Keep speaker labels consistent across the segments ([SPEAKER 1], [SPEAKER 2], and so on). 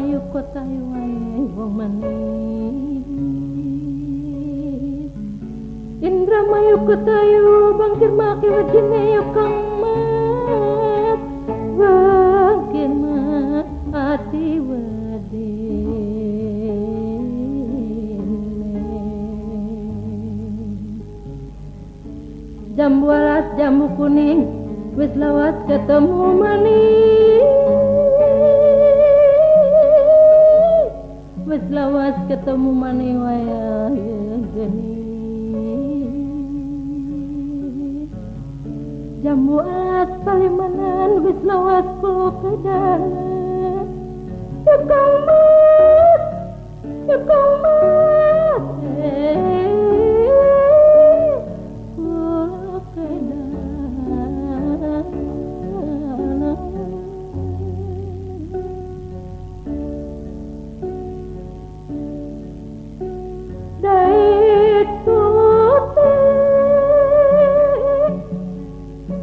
[SPEAKER 1] Indramayu kota wae wong manis Indramayu kota yu bangkir maki wajine yo kang mas bangkir ma ati Jam bualas jambu kuning wis lawas ketemu manis wis lawas ketemu maneh wayah geni jamu as palimanan wis lawas kulo kedana Tukang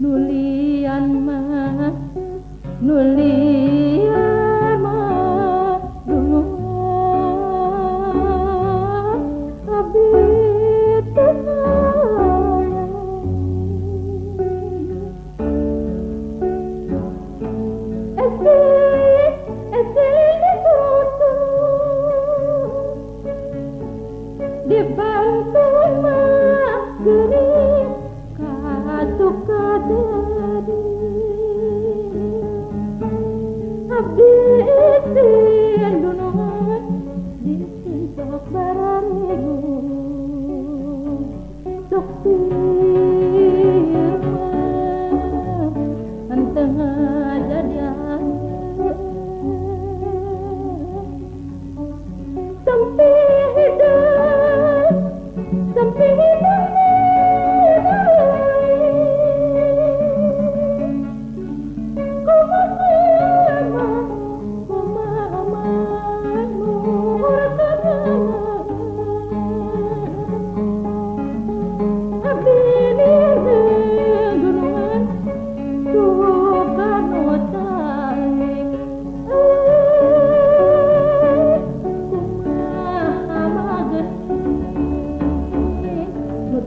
[SPEAKER 1] nulian mah nulian